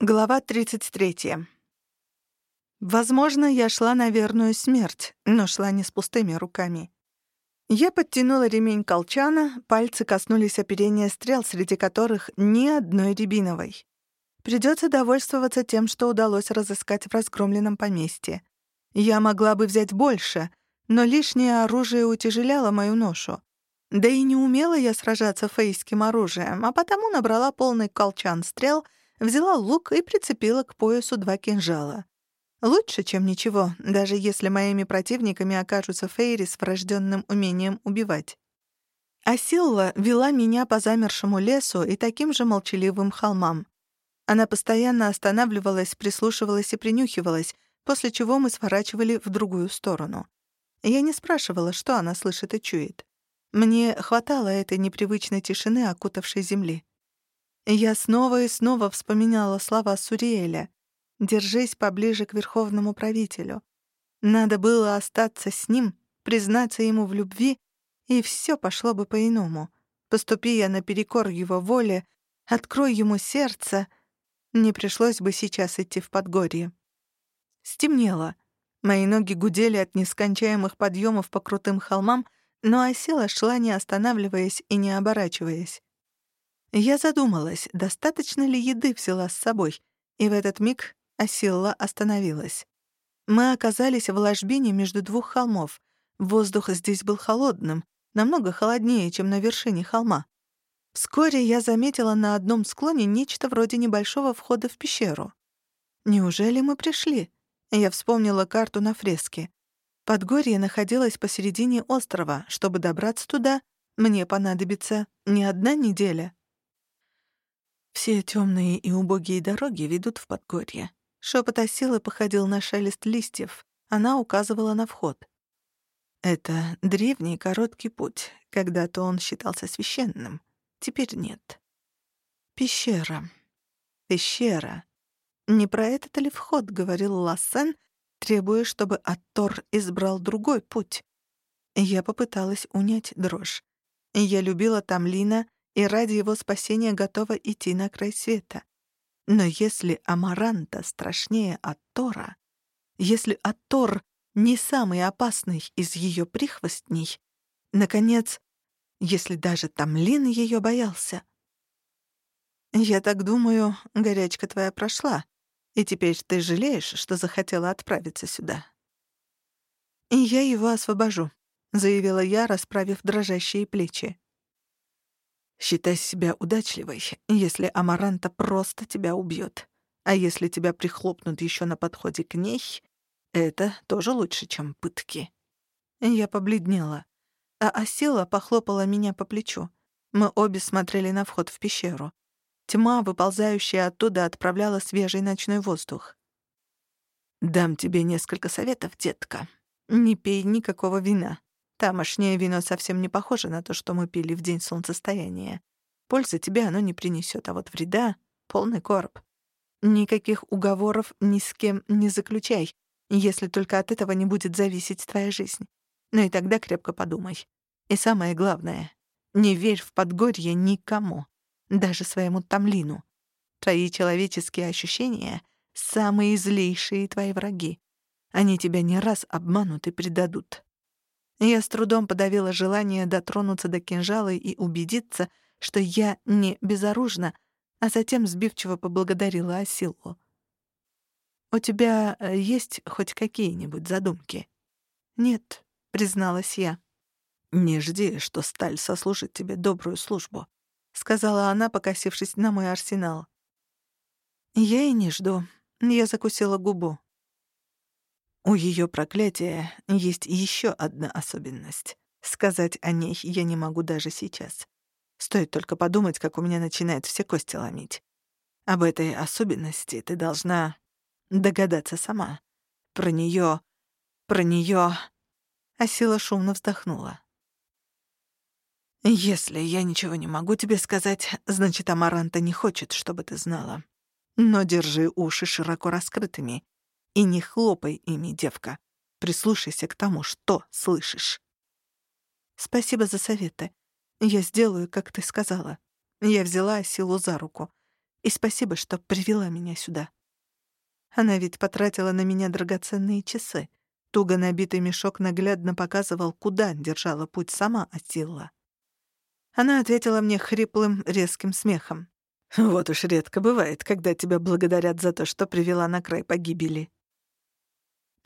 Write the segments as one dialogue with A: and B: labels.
A: Глава 33. Возможно, я шла на верную смерть, но шла не с пустыми руками. Я подтянула ремень колчана, пальцы коснулись оперения стрел, среди которых ни одной рябиновой. Придется довольствоваться тем, что удалось разыскать в разгромленном поместье. Я могла бы взять больше, но лишнее оружие утяжеляло мою ношу. Да и не умела я сражаться фейским оружием, а потому набрала полный колчан стрел — взяла лук и прицепила к поясу два кинжала. Лучше, чем ничего, даже если моими противниками окажутся Фейри с врожденным умением убивать. Асилла вела меня по замершему лесу и таким же молчаливым холмам. Она постоянно останавливалась, прислушивалась и принюхивалась, после чего мы сворачивали в другую сторону. Я не спрашивала, что она слышит и чует. Мне хватало этой непривычной тишины, окутавшей земли. Я снова и снова вспоминала слова Суриэля. «Держись поближе к верховному правителю». Надо было остаться с ним, признаться ему в любви, и все пошло бы по-иному. Поступи я наперекор его воле, открой ему сердце, не пришлось бы сейчас идти в Подгорье. Стемнело. Мои ноги гудели от нескончаемых подъемов по крутым холмам, но осела шла, не останавливаясь и не оборачиваясь. Я задумалась, достаточно ли еды взяла с собой, и в этот миг Асилла остановилась. Мы оказались в ложбине между двух холмов. Воздух здесь был холодным, намного холоднее, чем на вершине холма. Вскоре я заметила на одном склоне нечто вроде небольшого входа в пещеру. Неужели мы пришли? Я вспомнила карту на фреске. Подгорье находилось посередине острова. Чтобы добраться туда, мне понадобится не одна неделя. Все темные и убогие дороги ведут в Подгорье. Шепот Осилы походил на шелест листьев. Она указывала на вход. Это древний короткий путь. Когда-то он считался священным. Теперь нет. Пещера. Пещера. Не про этот ли вход говорил Лассен, требуя, чтобы Аттор избрал другой путь. Я попыталась унять дрожь. Я любила Тамлина и ради его спасения готова идти на край света. Но если Амаранта страшнее Аттора, если Аттор не самый опасный из ее прихвостней, наконец, если даже Тамлин ее боялся. «Я так думаю, горячка твоя прошла, и теперь ты жалеешь, что захотела отправиться сюда?» «И я его освобожу», — заявила я, расправив дрожащие плечи. Считай себя удачливой, если Амаранта просто тебя убьет. А если тебя прихлопнут еще на подходе к ней, это тоже лучше, чем пытки. Я побледнела, а Асила похлопала меня по плечу. Мы обе смотрели на вход в пещеру. Тьма, выползающая оттуда, отправляла свежий ночной воздух. «Дам тебе несколько советов, детка. Не пей никакого вина. Тамошнее вино совсем не похоже на то, что мы пили в день солнцестояния. Пользы тебе оно не принесет, а вот вреда — полный короб. Никаких уговоров ни с кем не заключай, если только от этого не будет зависеть твоя жизнь. Но и тогда крепко подумай. И самое главное — не верь в подгорье никому, даже своему Тамлину. Твои человеческие ощущения — самые злейшие твои враги. Они тебя не раз обманут и предадут. Я с трудом подавила желание дотронуться до кинжала и убедиться, что я не безоружна, а затем сбивчиво поблагодарила Асилу. «У тебя э, есть хоть какие-нибудь задумки?» «Нет», — призналась я. «Не жди, что сталь сослужит тебе добрую службу», — сказала она, покосившись на мой арсенал. «Я и не жду». Я закусила губу. У ее проклятия есть еще одна особенность. Сказать о ней я не могу даже сейчас. Стоит только подумать, как у меня начинает все кости ломить. Об этой особенности ты должна догадаться сама. Про нее, про нее. Асила шумно вздохнула. «Если я ничего не могу тебе сказать, значит, Амаранта не хочет, чтобы ты знала. Но держи уши широко раскрытыми и не хлопай ими, девка. Прислушайся к тому, что слышишь. Спасибо за советы. Я сделаю, как ты сказала. Я взяла силу за руку. И спасибо, что привела меня сюда. Она ведь потратила на меня драгоценные часы. Туго набитый мешок наглядно показывал, куда держала путь сама Атилла. Она ответила мне хриплым, резким смехом. «Вот уж редко бывает, когда тебя благодарят за то, что привела на край погибели».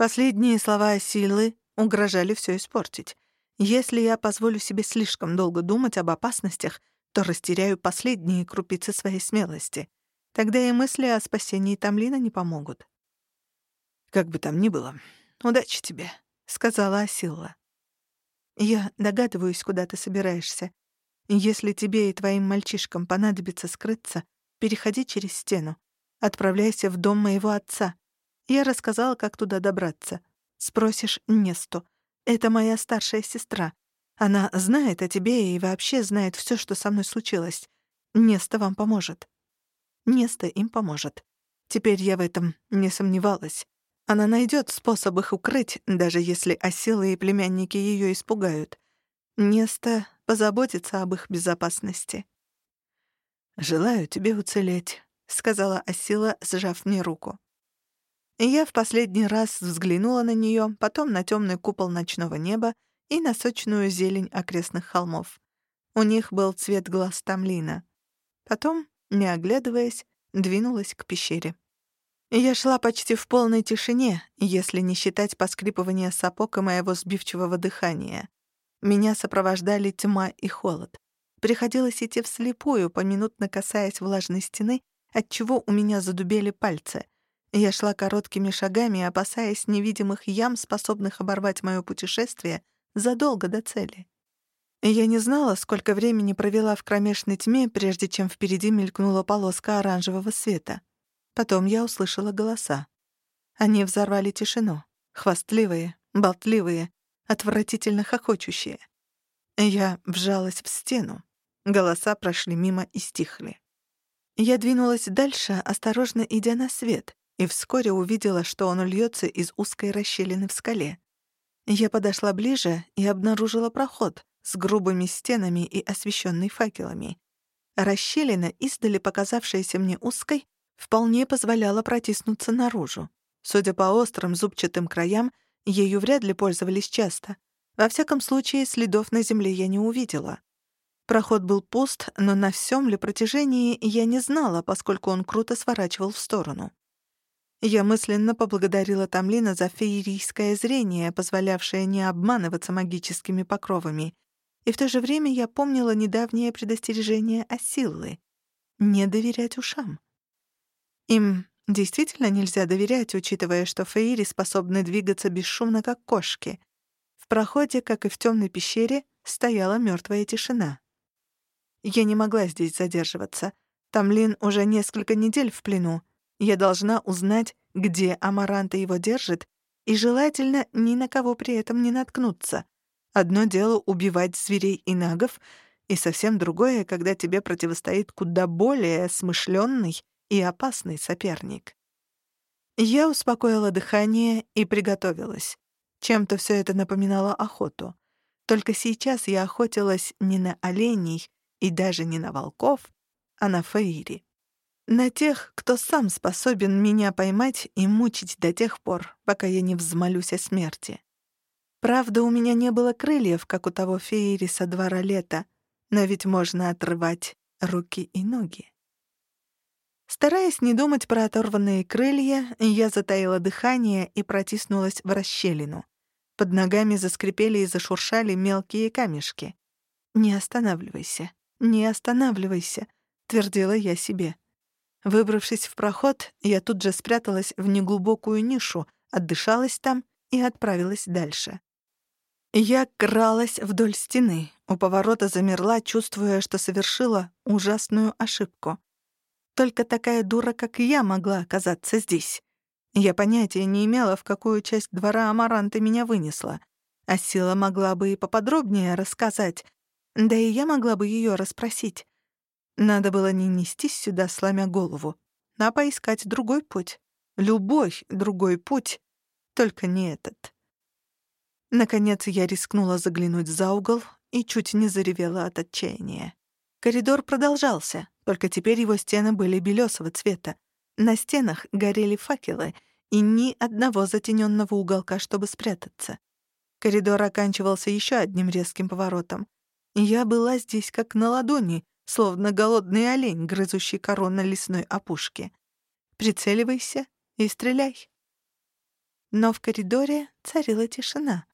A: Последние слова силы угрожали все испортить. Если я позволю себе слишком долго думать об опасностях, то растеряю последние крупицы своей смелости. Тогда и мысли о спасении Тамлина не помогут. «Как бы там ни было, удачи тебе», — сказала Асилла. «Я догадываюсь, куда ты собираешься. Если тебе и твоим мальчишкам понадобится скрыться, переходи через стену. Отправляйся в дом моего отца. Я рассказала, как туда добраться. Спросишь Несту. Это моя старшая сестра. Она знает о тебе и вообще знает все, что со мной случилось. Неста вам поможет. Неста им поможет. Теперь я в этом не сомневалась. Она найдет способ их укрыть, даже если осилы и племянники ее испугают. Неста позаботится об их безопасности. «Желаю тебе уцелеть», — сказала Асила, сжав мне руку. Я в последний раз взглянула на нее, потом на темный купол ночного неба и на сочную зелень окрестных холмов. У них был цвет глаз Тамлина. Потом, не оглядываясь, двинулась к пещере. Я шла почти в полной тишине, если не считать поскрипывания сапог и моего сбивчивого дыхания. Меня сопровождали тьма и холод. Приходилось идти вслепую, поминутно касаясь влажной стены, отчего у меня задубели пальцы. Я шла короткими шагами, опасаясь невидимых ям, способных оборвать моё путешествие задолго до цели. Я не знала, сколько времени провела в кромешной тьме, прежде чем впереди мелькнула полоска оранжевого света. Потом я услышала голоса. Они взорвали тишину. Хвастливые, болтливые, отвратительно хохочущие. Я вжалась в стену. Голоса прошли мимо и стихли. Я двинулась дальше, осторожно идя на свет, и вскоре увидела, что он льется из узкой расщелины в скале. Я подошла ближе и обнаружила проход с грубыми стенами и освещенный факелами. Расщелина, издали показавшаяся мне узкой, вполне позволяла протиснуться наружу. Судя по острым зубчатым краям, Ею вряд ли пользовались часто. Во всяком случае, следов на земле я не увидела. Проход был пуст, но на всем ли протяжении я не знала, поскольку он круто сворачивал в сторону. Я мысленно поблагодарила Тамлина за феерийское зрение, позволявшее не обманываться магическими покровами. И в то же время я помнила недавнее предостережение Асиллы — не доверять ушам. Им Действительно нельзя доверять, учитывая, что фейри способны двигаться бесшумно, как кошки. В проходе, как и в темной пещере, стояла мертвая тишина. Я не могла здесь задерживаться. Тамлин уже несколько недель в плену. Я должна узнать, где Амаранта его держит, и желательно ни на кого при этом не наткнуться. Одно дело убивать зверей и нагов, и совсем другое, когда тебе противостоит куда более смышленный и опасный соперник. Я успокоила дыхание и приготовилась. Чем-то все это напоминало охоту. Только сейчас я охотилась не на оленей и даже не на волков, а на фейри. На тех, кто сам способен меня поймать и мучить до тех пор, пока я не взмолюсь о смерти. Правда, у меня не было крыльев, как у того феери со двора лета, но ведь можно отрывать руки и ноги. Стараясь не думать про оторванные крылья, я затаила дыхание и протиснулась в расщелину. Под ногами заскрипели и зашуршали мелкие камешки. «Не останавливайся, не останавливайся», — твердила я себе. Выбравшись в проход, я тут же спряталась в неглубокую нишу, отдышалась там и отправилась дальше. Я кралась вдоль стены, у поворота замерла, чувствуя, что совершила ужасную ошибку. Только такая дура, как я, могла оказаться здесь. Я понятия не имела, в какую часть двора Амаранта меня вынесла. А Сила могла бы и поподробнее рассказать. Да и я могла бы ее расспросить. Надо было не нестись сюда, сломя голову, а поискать другой путь. Любой другой путь, только не этот. Наконец я рискнула заглянуть за угол и чуть не заревела от отчаяния. Коридор продолжался, только теперь его стены были белесого цвета. На стенах горели факелы, и ни одного затененного уголка, чтобы спрятаться. Коридор оканчивался еще одним резким поворотом. Я была здесь как на ладони, словно голодный олень, грызущий кору на лесной опушке. Прицеливайся и стреляй. Но в коридоре царила тишина.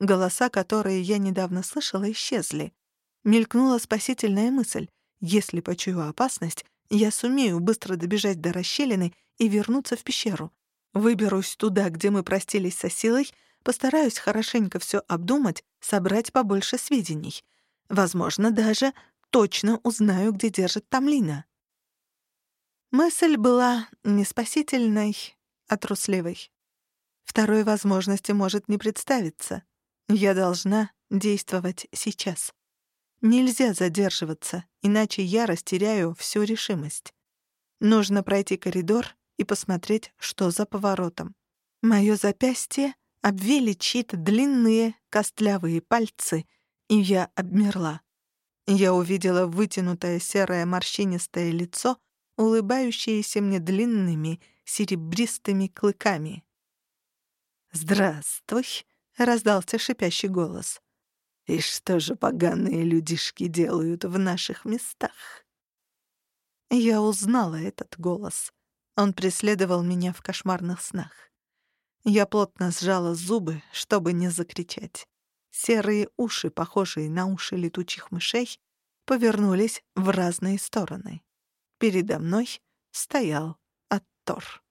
A: Голоса, которые я недавно слышала, исчезли. Мелькнула спасительная мысль. Если почую опасность, я сумею быстро добежать до расщелины и вернуться в пещеру. Выберусь туда, где мы простились со силой, постараюсь хорошенько все обдумать, собрать побольше сведений. Возможно, даже точно узнаю, где держит Тамлина. Мысль была не спасительной, а трусливой. Второй возможности может не представиться. Я должна действовать сейчас. Нельзя задерживаться, иначе я растеряю всю решимость. Нужно пройти коридор и посмотреть, что за поворотом. Моё запястье обвили чьи-то длинные костлявые пальцы, и я обмерла. Я увидела вытянутое серое морщинистое лицо, улыбающееся мне длинными серебристыми клыками. «Здравствуй!» — раздался шипящий голос. «И что же поганые людишки делают в наших местах?» Я узнала этот голос. Он преследовал меня в кошмарных снах. Я плотно сжала зубы, чтобы не закричать. Серые уши, похожие на уши летучих мышей, повернулись в разные стороны. Передо мной стоял Аттор.